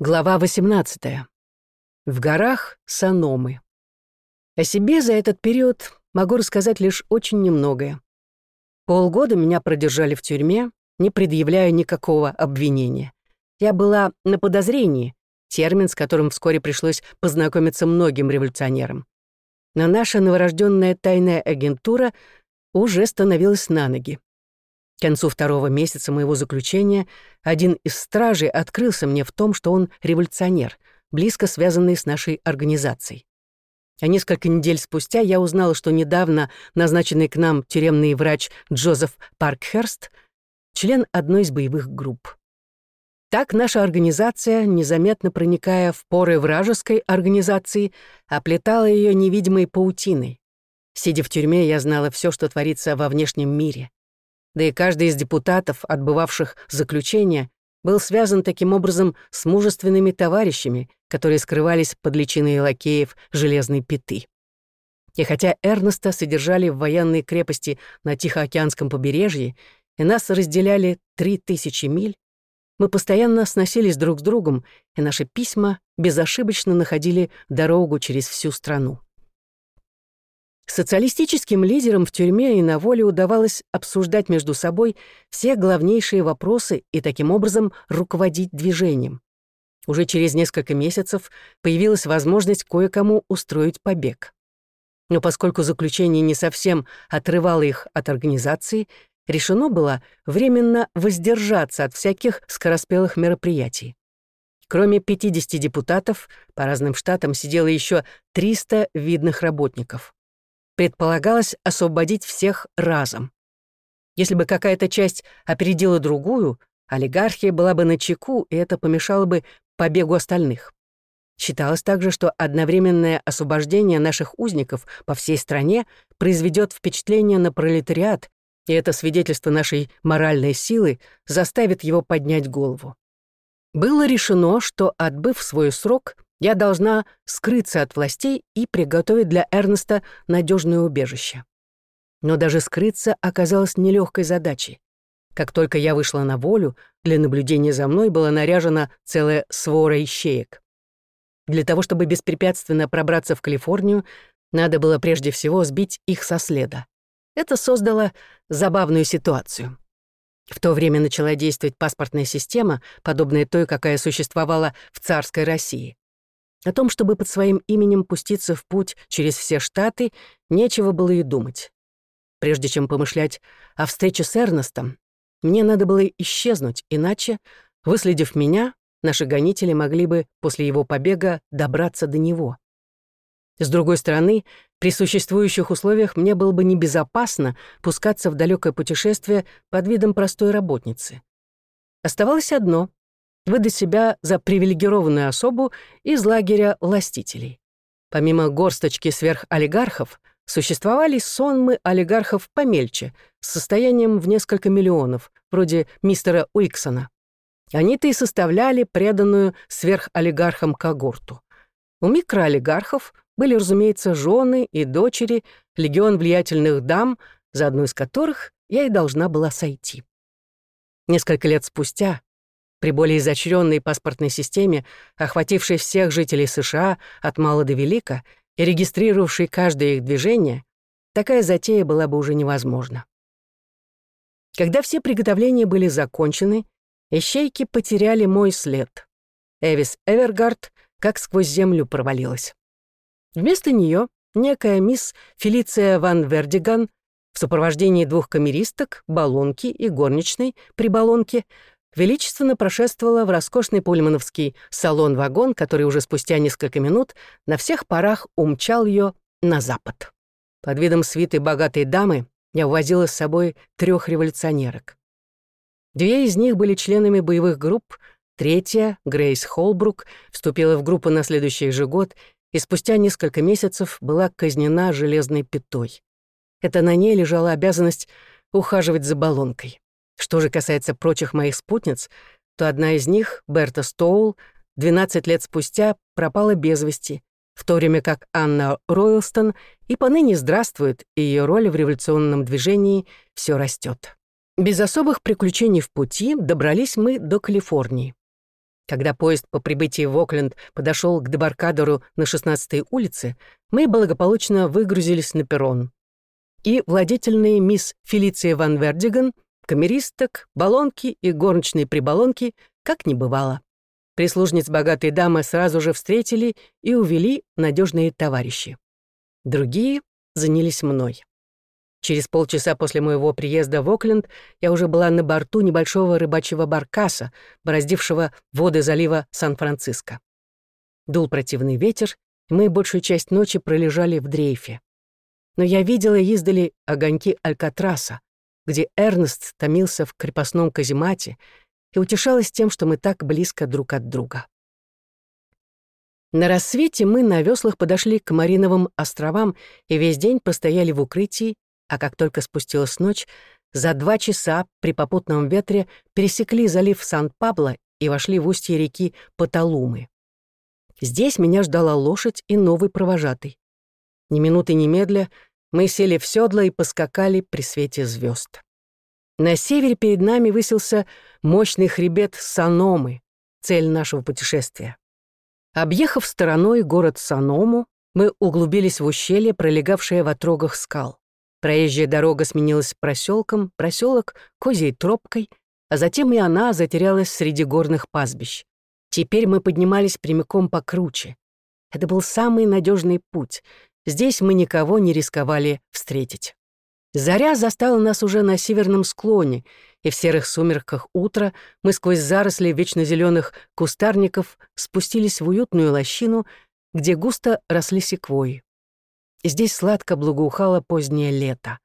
Глава 18. В горах Саномы. О себе за этот период могу рассказать лишь очень немногое. Полгода меня продержали в тюрьме, не предъявляя никакого обвинения. Я была на подозрении, термин, с которым вскоре пришлось познакомиться многим революционерам. Но наша новорожденная тайная агентура уже становилась на ноги. К концу второго месяца моего заключения один из стражей открылся мне в том, что он революционер, близко связанный с нашей организацией. А несколько недель спустя я узнала, что недавно назначенный к нам тюремный врач Джозеф Паркхерст — член одной из боевых групп. Так наша организация, незаметно проникая в поры вражеской организации, оплетала ее невидимой паутиной. Сидя в тюрьме, я знала все, что творится во внешнем мире да и каждый из депутатов, отбывавших заключение, был связан таким образом с мужественными товарищами, которые скрывались под личиной лакеев железной пяты. И хотя Эрнеста содержали в военной крепости на Тихоокеанском побережье, и нас разделяли три тысячи миль, мы постоянно сносились друг с другом, и наши письма безошибочно находили дорогу через всю страну. Социалистическим лидерам в тюрьме и на воле удавалось обсуждать между собой все главнейшие вопросы и таким образом руководить движением. Уже через несколько месяцев появилась возможность кое-кому устроить побег. Но поскольку заключение не совсем отрывало их от организации, решено было временно воздержаться от всяких скороспелых мероприятий. Кроме 50 депутатов, по разным штатам сидело еще 300 видных работников предполагалось освободить всех разом. Если бы какая-то часть опередила другую, олигархия была бы на чеку, и это помешало бы побегу остальных. Считалось также, что одновременное освобождение наших узников по всей стране произведет впечатление на пролетариат, и это свидетельство нашей моральной силы заставит его поднять голову. Было решено, что, отбыв свой срок, я должна скрыться от властей и приготовить для Эрнеста надежное убежище. Но даже скрыться оказалось нелегкой задачей. Как только я вышла на волю, для наблюдения за мной была наряжена целая свора ищеек. Для того, чтобы беспрепятственно пробраться в Калифорнию, надо было прежде всего сбить их со следа. Это создало забавную ситуацию. В то время начала действовать паспортная система, подобная той, какая существовала в царской России. О том, чтобы под своим именем пуститься в путь через все штаты, нечего было и думать. Прежде чем помышлять о встрече с Эрнестом, мне надо было исчезнуть, иначе, выследив меня, наши гонители могли бы после его побега добраться до него. С другой стороны, при существующих условиях мне было бы небезопасно пускаться в далекое путешествие под видом простой работницы. Оставалось одно выдать себя за привилегированную особу из лагеря властителей. Помимо горсточки сверхолигархов, существовали сонмы олигархов помельче, с состоянием в несколько миллионов, вроде мистера Уиксона. Они-то и составляли преданную сверхолигархам когорту. У микроолигархов были, разумеется, жены и дочери, легион влиятельных дам, за одну из которых я и должна была сойти. Несколько лет спустя, при более изощренной паспортной системе, охватившей всех жителей США от мала до велика и регистрировавшей каждое их движение, такая затея была бы уже невозможна. Когда все приготовления были закончены, ищейки потеряли мой след. Эвис Эвергард как сквозь землю провалилась. Вместо нее некая мисс Фелиция ван Вердиган в сопровождении двух камеристок, баллонки и горничной при баллонке величественно прошествовала в роскошный пульмановский салон-вагон, который уже спустя несколько минут на всех парах умчал ее на запад. Под видом свиты богатой дамы я увозила с собой трех революционерок. Две из них были членами боевых групп, третья, Грейс Холбрук, вступила в группу на следующий же год и спустя несколько месяцев была казнена железной пятой. Это на ней лежала обязанность ухаживать за баллонкой. Что же касается прочих моих спутниц, то одна из них, Берта Стоул, 12 лет спустя пропала без вести, в то время как Анна Ройлстон и поныне здравствует, и ее роль в революционном движении все растет. Без особых приключений в пути добрались мы до Калифорнии. Когда поезд по прибытии в Окленд подошел к дебаркадеру на 16-й улице, мы благополучно выгрузились на перрон. И владетельная мисс Фелиция Ван Вердиган, камеристок, баллонки и горничные прибаллонки, как не бывало. Прислужниц богатой дамы сразу же встретили и увели надежные товарищи. Другие занялись мной. Через полчаса после моего приезда в Окленд я уже была на борту небольшого рыбачьего баркаса, бороздившего воды залива Сан-Франциско. Дул противный ветер, и мы большую часть ночи пролежали в дрейфе. Но я видела издали огоньки Алькатраса, где Эрнест томился в крепостном каземате и утешалась тем, что мы так близко друг от друга. На рассвете мы на веслах подошли к Мариновым островам и весь день постояли в укрытии, а как только спустилась ночь, за два часа при попутном ветре пересекли залив Сан-Пабло и вошли в устье реки Поталумы. Здесь меня ждала лошадь и новый провожатый. Ни минуты медля мы сели в седло и поскакали при свете звезд. На севере перед нами высился мощный хребет Саномы, цель нашего путешествия. Объехав стороной город Саному, мы углубились в ущелье, пролегавшее в отрогах скал. Проезжая дорога сменилась проселком, проселок — козьей тропкой, а затем и она затерялась среди горных пастбищ. Теперь мы поднимались прямиком по круче. Это был самый надежный путь. Здесь мы никого не рисковали встретить. Заря застала нас уже на северном склоне, и в серых сумерках утра мы сквозь заросли вечно зеленых кустарников спустились в уютную лощину, где густо росли секвои. Здесь сладко благоухало позднее лето.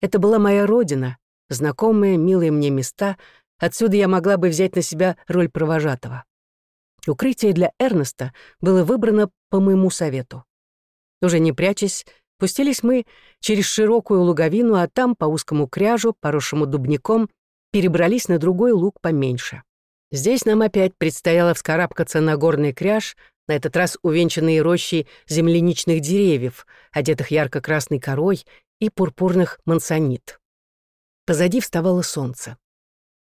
Это была моя родина, знакомые, милые мне места, отсюда я могла бы взять на себя роль провожатого. Укрытие для Эрнеста было выбрано по моему совету. Уже не прячась, спустились мы через широкую луговину, а там, по узкому кряжу, поросшему дубником, перебрались на другой луг поменьше. Здесь нам опять предстояло вскарабкаться на горный кряж, на этот раз увенчанные рощей земляничных деревьев, одетых ярко-красной корой и пурпурных мансонит. Позади вставало солнце.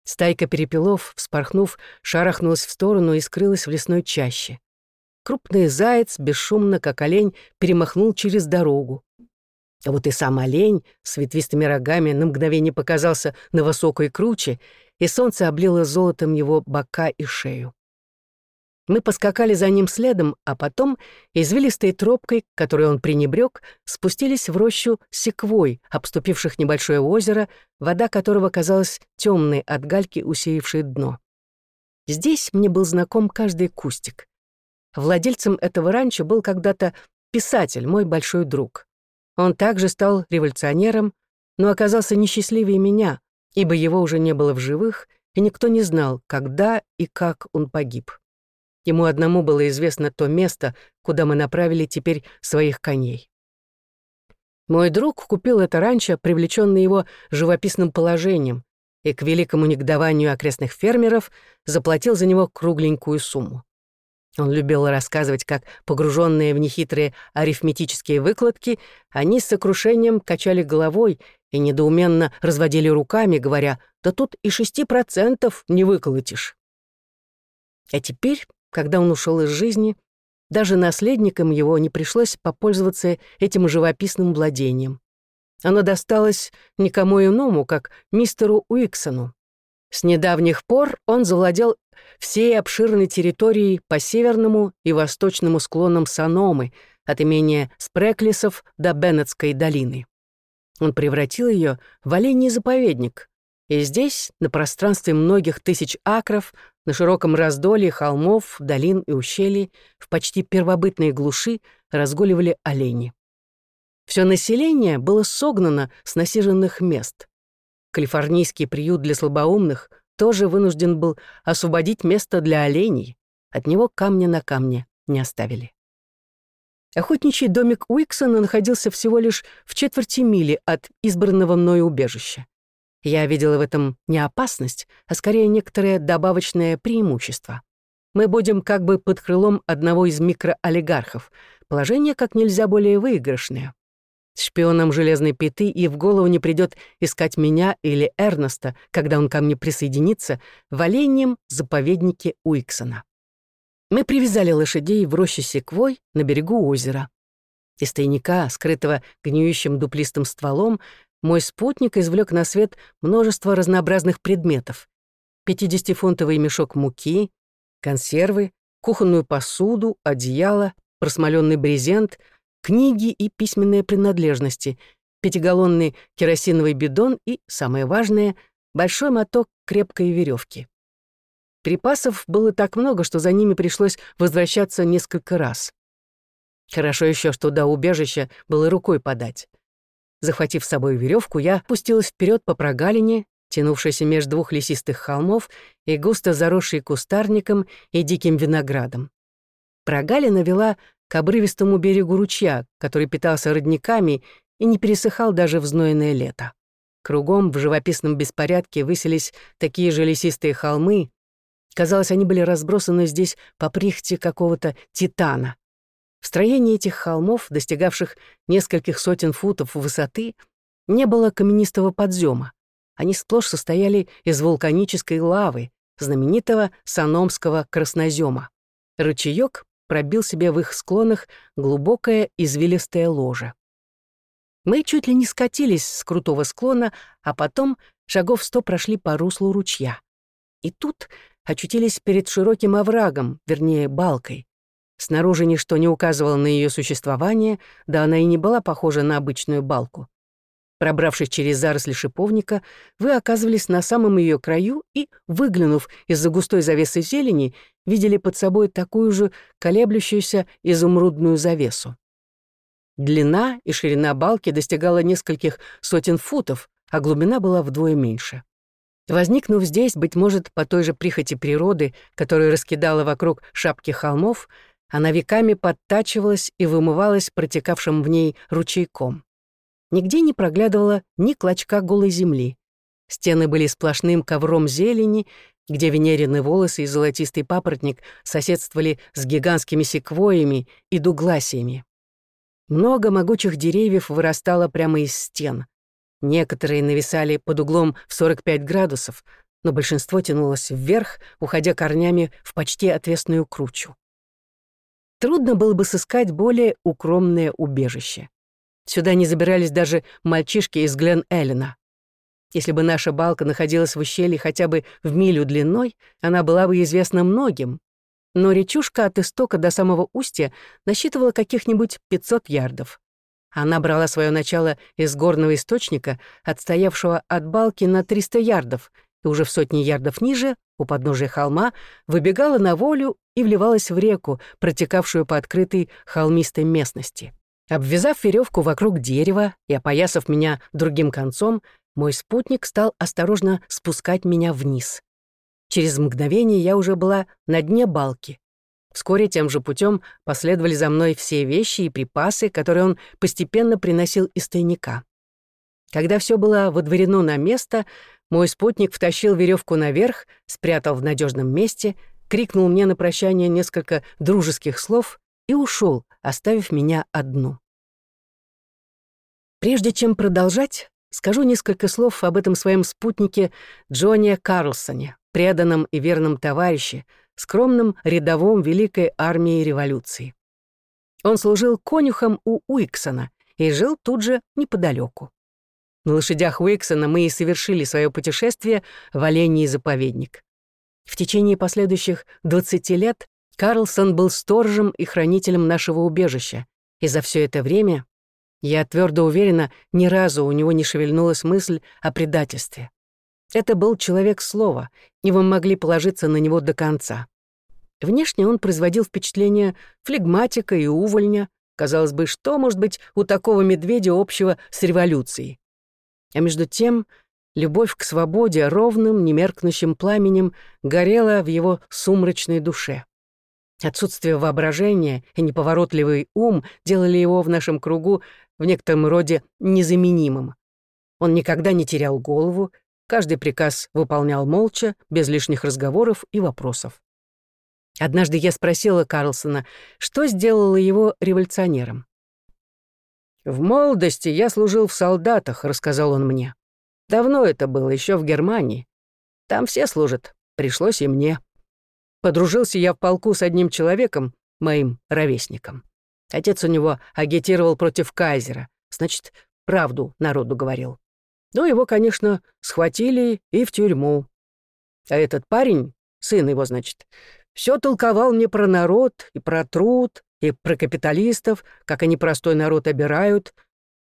Стайка перепелов, вспорхнув, шарахнулась в сторону и скрылась в лесной чаще. Крупный заяц, бесшумно, как олень, перемахнул через дорогу. А вот и сам олень с ветвистыми рогами на мгновение показался на высокой круче, и солнце облило золотом его бока и шею. Мы поскакали за ним следом, а потом, извилистой тропкой, которой он пренебрег, спустились в рощу секвой, обступивших небольшое озеро, вода которого казалась темной от гальки, усеявшей дно. Здесь мне был знаком каждый кустик. Владельцем этого ранчо был когда-то писатель, мой большой друг. Он также стал революционером, но оказался несчастливее меня, ибо его уже не было в живых, и никто не знал, когда и как он погиб. Ему одному было известно то место, куда мы направили теперь своих коней. Мой друг купил это ранчо, привлеченный его живописным положением, и к великому негодованию окрестных фермеров заплатил за него кругленькую сумму. Он любил рассказывать, как, погруженные в нехитрые арифметические выкладки, они с сокрушением качали головой и недоуменно разводили руками, говоря, «Да тут и шести процентов не выколотишь». А теперь когда он ушел из жизни, даже наследникам его не пришлось попользоваться этим живописным владением. Оно досталось никому иному, как мистеру Уиксону. С недавних пор он завладел всей обширной территорией по северному и восточному склонам Саномы, от имения Спреклисов до Беннетской долины. Он превратил ее в оленей заповедник, и здесь, на пространстве многих тысяч акров, на широком раздолье холмов, долин и ущелий, в почти первобытной глуши разгуливали олени. Все население было согнано с насиженных мест. Калифорнийский приют для слабоумных тоже вынужден был освободить место для оленей. От него камня на камне не оставили. Охотничий домик Уиксона находился всего лишь в четверти мили от избранного мною убежища. Я видела в этом не опасность, а скорее некоторое добавочное преимущество. Мы будем как бы под крылом одного из микроолигархов. Положение как нельзя более выигрышное. Шпионом железной пяты, и в голову не придет искать меня или Эрнеста, когда он ко мне присоединится, в оленьем заповеднике Уиксона. Мы привязали лошадей в роще секвой на берегу озера. Из тайника, скрытого гниющим дуплистым стволом, мой спутник извлек на свет множество разнообразных предметов. 50-фунтовый мешок муки, консервы, кухонную посуду, одеяло, просмоленный брезент, книги и письменные принадлежности, пятигаллонный керосиновый бидон и, самое важное, большой моток крепкой веревки. Припасов было так много, что за ними пришлось возвращаться несколько раз. Хорошо еще, что до убежища было рукой подать. Захватив с собой веревку, я пустилась вперед по прогалине, тянувшейся между двух лесистых холмов и густо заросшей кустарником и диким виноградом. Прогалина вела к обрывистому берегу ручья, который питался родниками и не пересыхал даже в знойное лето. Кругом в живописном беспорядке высились такие же лесистые холмы. Казалось, они были разбросаны здесь по прихте какого-то титана. В строении этих холмов, достигавших нескольких сотен футов высоты, не было каменистого подзема. Они сплошь состояли из вулканической лавы, знаменитого саномского краснозема. Ручеёк пробил себе в их склонах глубокое извилистое ложе. Мы чуть ли не скатились с крутого склона, а потом шагов сто прошли по руслу ручья. И тут очутились перед широким оврагом, вернее, балкой. Снаружи ничто не указывало на ее существование, да она и не была похожа на обычную балку. Пробравшись через заросли шиповника, вы оказывались на самом ее краю и, выглянув из-за густой завесы зелени, видели под собой такую же колеблющуюся изумрудную завесу. Длина и ширина балки достигала нескольких сотен футов, а глубина была вдвое меньше. Возникнув здесь, быть может, по той же прихоти природы, которая раскидала вокруг шапки холмов, она веками подтачивалась и вымывалась протекавшим в ней ручейком. Нигде не проглядывало ни клочка голой земли. Стены были сплошным ковром зелени, где венерины волосы и золотистый папоротник соседствовали с гигантскими секвоями и дугласиями. Много могучих деревьев вырастало прямо из стен. Некоторые нависали под углом в 45 градусов, но большинство тянулось вверх, уходя корнями в почти отвесную кручу. Трудно было бы сыскать более укромное убежище. Сюда не забирались даже мальчишки из Глен-Эллена. Если бы наша балка находилась в ущелье хотя бы в милю длиной, она была бы известна многим. Но речушка от истока до самого устья насчитывала каких-нибудь 500 ярдов. Она брала свое начало из горного источника, отстоявшего от балки на 300 ярдов, и уже в сотни ярдов ниже, у подножия холма, выбегала на волю и вливалась в реку, протекавшую по открытой холмистой местности. Обвязав веревку вокруг дерева и опоясав меня другим концом, мой спутник стал осторожно спускать меня вниз. Через мгновение я уже была на дне балки. Вскоре тем же путем последовали за мной все вещи и припасы, которые он постепенно приносил из тайника. Когда все было водворено на место, мой спутник втащил веревку наверх, спрятал в надежном месте, крикнул мне на прощание несколько дружеских слов и ушел, оставив меня одну. Прежде чем продолжать, скажу несколько слов об этом своем спутнике Джонни Карлсоне, преданном и верном товарище, скромном рядовом Великой армии революции. Он служил конюхом у Уиксона и жил тут же неподалеку. На лошадях Уиксона мы и совершили свое путешествие в Олений заповедник. В течение последующих 20 лет Карлсон был сторожем и хранителем нашего убежища, и за все это время, я твердо уверена, ни разу у него не шевельнулась мысль о предательстве. Это был человек слова, и вы могли положиться на него до конца. Внешне он производил впечатление флегматика и увольня. Казалось бы, что может быть у такого медведя общего с революцией? А между тем, любовь к свободе ровным, немеркнущим пламенем горела в его сумрачной душе. Отсутствие воображения и неповоротливый ум делали его в нашем кругу в некотором роде незаменимым. Он никогда не терял голову, каждый приказ выполнял молча, без лишних разговоров и вопросов. Однажды я спросила Карлсона, что сделало его революционером. «В молодости я служил в солдатах», — рассказал он мне. «Давно это было, еще в Германии. Там все служат, пришлось и мне. Подружился я в полку с одним человеком, моим ровесником. Отец у него агитировал против кайзера, значит, правду народу говорил. Ну, его, конечно, схватили и в тюрьму. А этот парень, сын его, значит, все толковал мне про народ и про труд, и про капиталистов, как они простой народ обирают.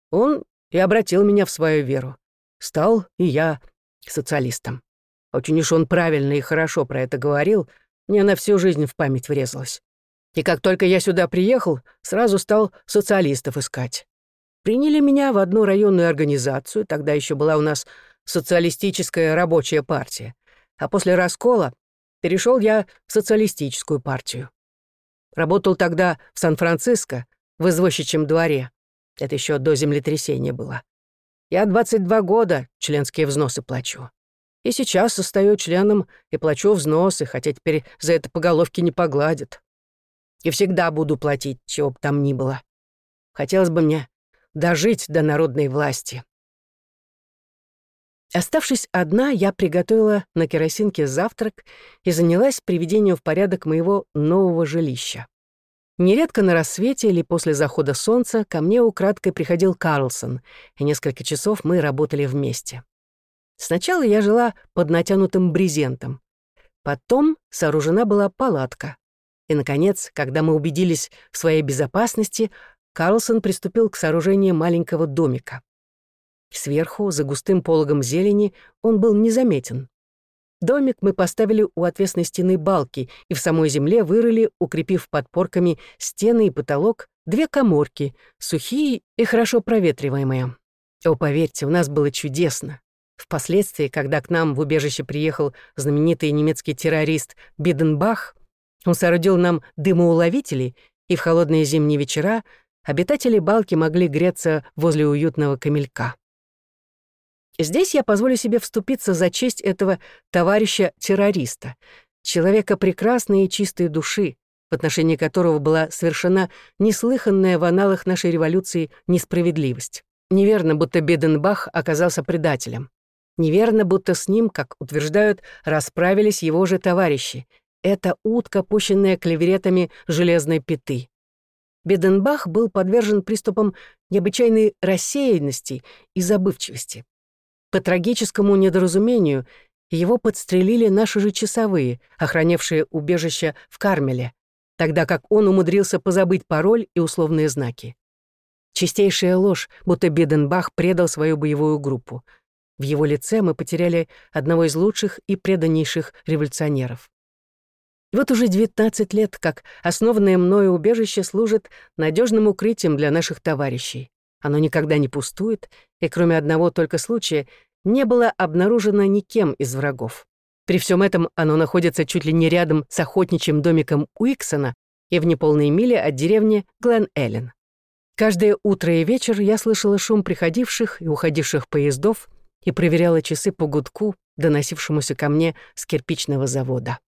Он и обратил меня в свою веру. Стал и я социалистом. Очень уж он правильно и хорошо про это говорил, мне на всю жизнь в память врезалось. И как только я сюда приехал, сразу стал социалистов искать. Приняли меня в одну районную организацию, тогда еще была у нас социалистическая рабочая партия. А после раскола перешел я в социалистическую партию. Работал тогда в Сан-Франциско, в извозчичьем дворе. Это еще до землетрясения было. Я 22 года членские взносы плачу. И сейчас состою членом и плачу взносы, хотя теперь за это по головке не погладят. И всегда буду платить, чего бы там ни было. Хотелось бы мне дожить до народной власти. Оставшись одна, я приготовила на керосинке завтрак и занялась приведением в порядок моего нового жилища. Нередко на рассвете или после захода солнца ко мне украдкой приходил Карлсон, и несколько часов мы работали вместе. Сначала я жила под натянутым брезентом. Потом сооружена была палатка. И, наконец, когда мы убедились в своей безопасности, Карлсон приступил к сооружению маленького домика. Сверху, за густым пологом зелени, он был незаметен. Домик мы поставили у отвесной стены балки и в самой земле вырыли, укрепив подпорками стены и потолок, две коморки, сухие и хорошо проветриваемые. О, поверьте, у нас было чудесно. Впоследствии, когда к нам в убежище приехал знаменитый немецкий террорист Биденбах, он соорудил нам дымоуловители, и в холодные зимние вечера обитатели балки могли греться возле уютного камелька. Здесь я позволю себе вступиться за честь этого товарища-террориста, человека прекрасной и чистой души, в отношении которого была совершена неслыханная в аналах нашей революции несправедливость. Неверно, будто Беденбах оказался предателем. Неверно, будто с ним, как утверждают, расправились его же товарищи. Это утка, пущенная клеветами железной пяты. Беденбах был подвержен приступам необычайной рассеянности и забывчивости. По трагическому недоразумению его подстрелили наши же часовые, охранявшие убежище в Кармеле, тогда как он умудрился позабыть пароль и условные знаки. Чистейшая ложь, будто Беденбах предал свою боевую группу. В его лице мы потеряли одного из лучших и преданнейших революционеров. И вот уже 19 лет, как основанное мною убежище служит надежным укрытием для наших товарищей. Оно никогда не пустует, и кроме одного только случая не было обнаружено никем из врагов. При всем этом оно находится чуть ли не рядом с охотничьим домиком Уиксона и в неполной миле от деревни Глен-Эллен. Каждое утро и вечер я слышала шум приходивших и уходивших поездов и проверяла часы по гудку, доносившемуся ко мне с кирпичного завода.